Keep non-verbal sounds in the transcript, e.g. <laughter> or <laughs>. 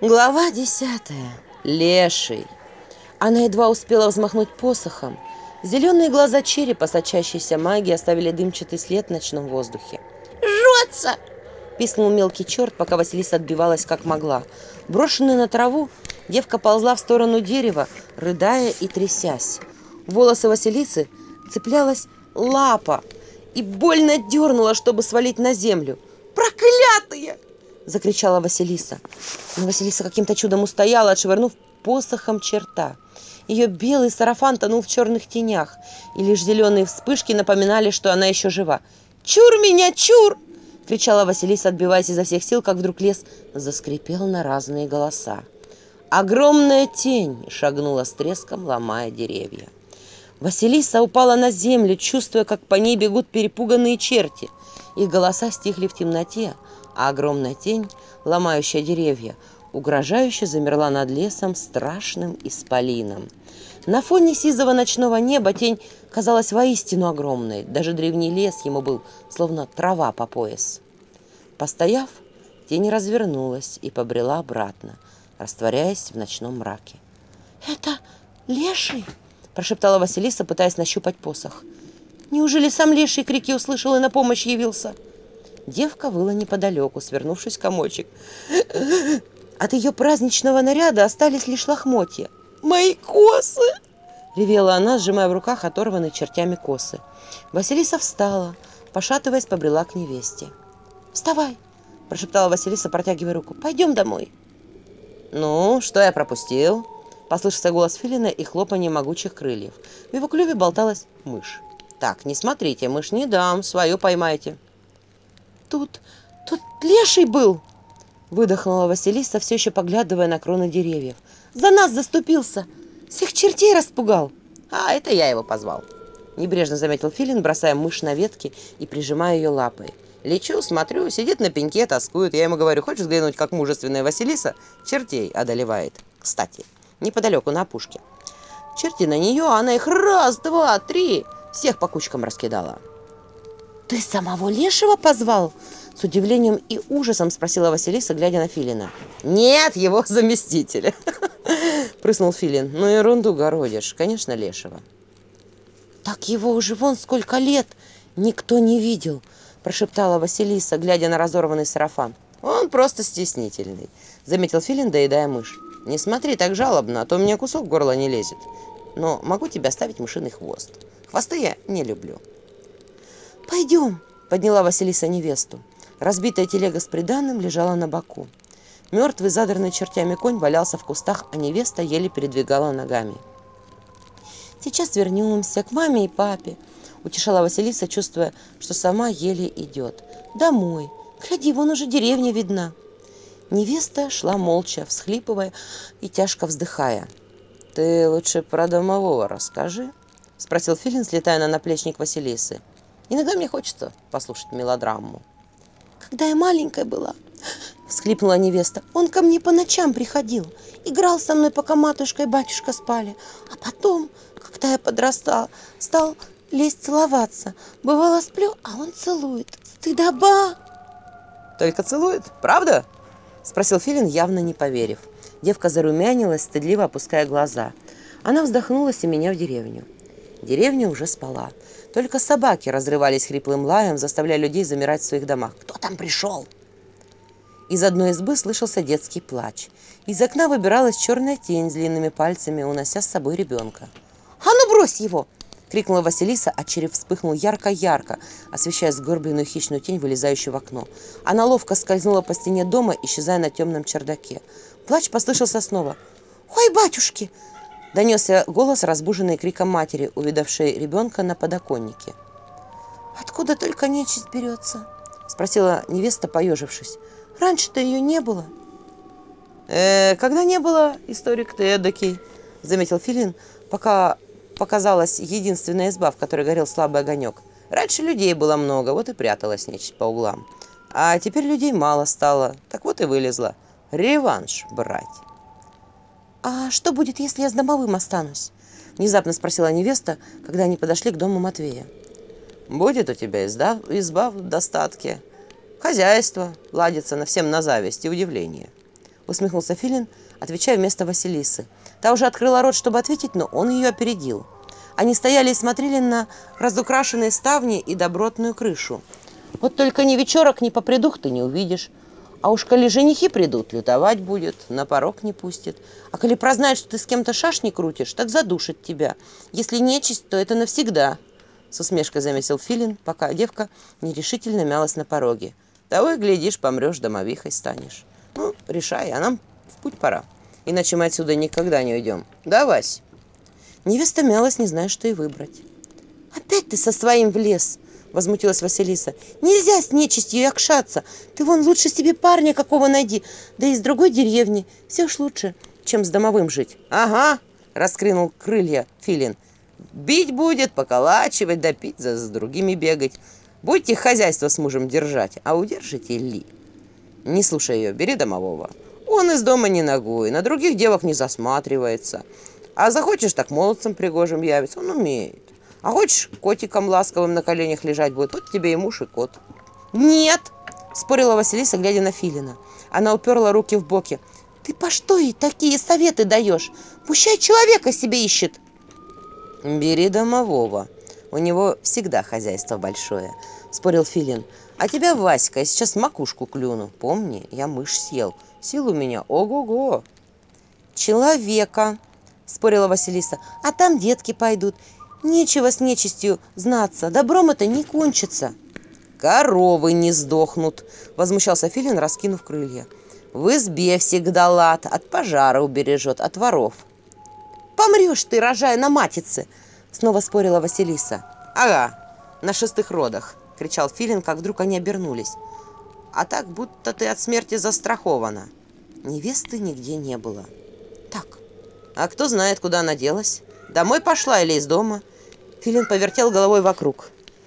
Глава десятая. Леший. Она едва успела взмахнуть посохом. Зеленые глаза черепа, сочащиеся магии, оставили дымчатый след в ночном воздухе. «Жжется!» – Писнул мелкий черт, пока Василиса отбивалась как могла. Брошенная на траву, девка ползла в сторону дерева, рыдая и трясясь. Волосы Василисы цеплялась лапа и больно дернула, чтобы свалить на землю. «Проклятые!» закричала Василиса. Но Василиса каким-то чудом устояла, отшвырнув посохом черта. Ее белый сарафан тонул в черных тенях, и лишь зеленые вспышки напоминали, что она еще жива. «Чур меня, чур!» — кричала Василиса, отбиваясь изо всех сил, как вдруг лес заскрипел на разные голоса. Огромная тень шагнула с треском, ломая деревья. Василиса упала на землю, чувствуя, как по ней бегут перепуганные черти. Их голоса стихли в темноте, а огромная тень, ломающая деревья, угрожающе замерла над лесом страшным исполином. На фоне сизого ночного неба тень казалась воистину огромной. Даже древний лес ему был словно трава по пояс. Постояв, тень развернулась и побрела обратно, растворяясь в ночном мраке. «Это леший!» прошептала Василиса, пытаясь нащупать посох. «Неужели сам леший крики услышал и на помощь явился?» Девка выла неподалеку, свернувшись в комочек. От ее праздничного наряда остались лишь лохмотья. «Мои косы!» — ревела она, сжимая в руках оторванные чертями косы. Василиса встала, пошатываясь, побрела к невесте. «Вставай!» – прошептала Василиса, протягивая руку. «Пойдем домой!» «Ну, что я пропустил?» Послышался голос Филина и хлопанье могучих крыльев. В его клюве болталась мышь. «Так, не смотрите, мышь не дам, свою поймайте». «Тут... тут леший был!» Выдохнула Василиса, все еще поглядывая на кроны деревьев. «За нас заступился! Всех чертей распугал!» «А, это я его позвал!» Небрежно заметил Филин, бросая мышь на ветки и прижимая ее лапой. Лечу, смотрю, сидит на пеньке, тоскует. Я ему говорю, хочешь взглянуть, как мужественная Василиса? Чертей одолевает. Кстати, неподалеку на опушке. Черти на нее, она их раз, два, три всех по кучкам раскидала. «Ты самого Лешего позвал?» С удивлением и ужасом спросила Василиса, глядя на Филина. «Нет, его заместителя!» <laughs> Прыснул Филин. «Ну ерунду городишь, конечно, Лешего». «Так его уже вон сколько лет никто не видел!» Прошептала Василиса, глядя на разорванный сарафан. «Он просто стеснительный», заметил Филин, доедая мышь. Не смотри так жалобно, а то у меня кусок горла не лезет. Но могу тебе оставить мышиный хвост. Хвосты я не люблю. «Пойдем!» – подняла Василиса невесту. Разбитая телега с приданным лежала на боку. Мертвый, задранный чертями конь валялся в кустах, а невеста еле передвигала ногами. «Сейчас вернемся к маме и папе», – утешала Василиса, чувствуя, что сама еле идет. «Домой. Гляди, вон уже деревня видна». Невеста шла молча, всхлипывая и тяжко вздыхая. «Ты лучше про домового расскажи», — спросил Филин, слетая на наплечник Василисы. «Иногда мне хочется послушать мелодраму». «Когда я маленькая была», — всхлипнула невеста, — «он ко мне по ночам приходил, играл со мной, пока матушка и батюшка спали. А потом, когда я подрастала, стал лезть целоваться. Бывало, сплю, а он целует. Стыдоба!» «Только целует? Правда?» Спросил Филин, явно не поверив. Девка зарумянилась, стыдливо опуская глаза. Она вздохнулась и меня в деревню. Деревня уже спала. Только собаки разрывались хриплым лаем, заставляя людей замирать в своих домах. «Кто там пришел?» Из одной избы слышался детский плач. Из окна выбиралась черная тень с длинными пальцами, унося с собой ребенка. «А ну брось его!» крикнула Василиса, а череп вспыхнул ярко-ярко, освещая сгорбленную хищную тень, вылезающую в окно. Она ловко скользнула по стене дома, исчезая на темном чердаке. Плач послышался снова. «Ой, батюшки!» Донесся голос, разбуженный криком матери, увидавшей ребенка на подоконнике. «Откуда только нечисть берется?» Спросила невеста, поежившись. «Раньше-то ее не было». «Э, «Когда не было, историк ты эдакий», — заметил Филин, пока показалась единственная изба, в которой горел слабый огонек. Раньше людей было много, вот и пряталась нечисть по углам. А теперь людей мало стало, так вот и вылезла. Реванш брать. «А что будет, если я с домовым останусь?» – внезапно спросила невеста, когда они подошли к дому Матвея. «Будет у тебя изда, изба в достатке. Хозяйство ладится на всем на зависть и удивление», – усмехнулся Филин, отвечая вместо Василисы – Та уже открыла рот, чтобы ответить, но он ее опередил. Они стояли и смотрели на разукрашенные ставни и добротную крышу. Вот только ни вечерок, ни попридух ты не увидишь. А уж коли женихи придут, лютовать будет, на порог не пустит. А коли прознает, что ты с кем-то шашни крутишь, так задушит тебя. Если нечисть, то это навсегда, — с усмешкой заметил Филин, пока девка нерешительно мялась на пороге. Того и глядишь, помрешь, домовихой станешь. Ну, решай, а нам в путь пора иначе мы отсюда никогда не уйдем. Да, Вась?» Невеста мялась, не зная, что и выбрать. «Опять ты со своим влез? возмутилась Василиса. «Нельзя с нечистью якшаться! Ты вон лучше себе парня какого найди, да из другой деревни. Все ж лучше, чем с домовым жить». «Ага!» – раскринул крылья Филин. «Бить будет, поколачивать, допить, да за, за другими бегать. Будете хозяйство с мужем держать, а удержите ли?» «Не слушай ее, бери домового». Он из дома не ногой, на других девок не засматривается. А захочешь, так молодцем пригожим явится, он умеет. А хочешь, котиком ласковым на коленях лежать будет, вот тебе и муж, и кот. Нет, спорила Василиса, глядя на Филина. Она уперла руки в боки. Ты по что ей такие советы даешь? Пущай человека себе ищет. Бери домового. У него всегда хозяйство большое, спорил Филин. А тебя, Васька, я сейчас макушку клюну. Помни, я мышь съел. Сил у меня ого-го. Человека, спорила Василиса. А там детки пойдут. Нечего с нечистью знаться. Добром это не кончится. Коровы не сдохнут, возмущался Филин, раскинув крылья. В избе всегда лад, от пожара убережет, от воров. Помрешь ты, рожая на матице, снова спорила Василиса. Ага, на шестых родах, — кричал Филин, как вдруг они обернулись. «А так, будто ты от смерти застрахована». Невесты нигде не было. «Так, а кто знает, куда она делась? Домой пошла или из дома?» Филин повертел головой вокруг.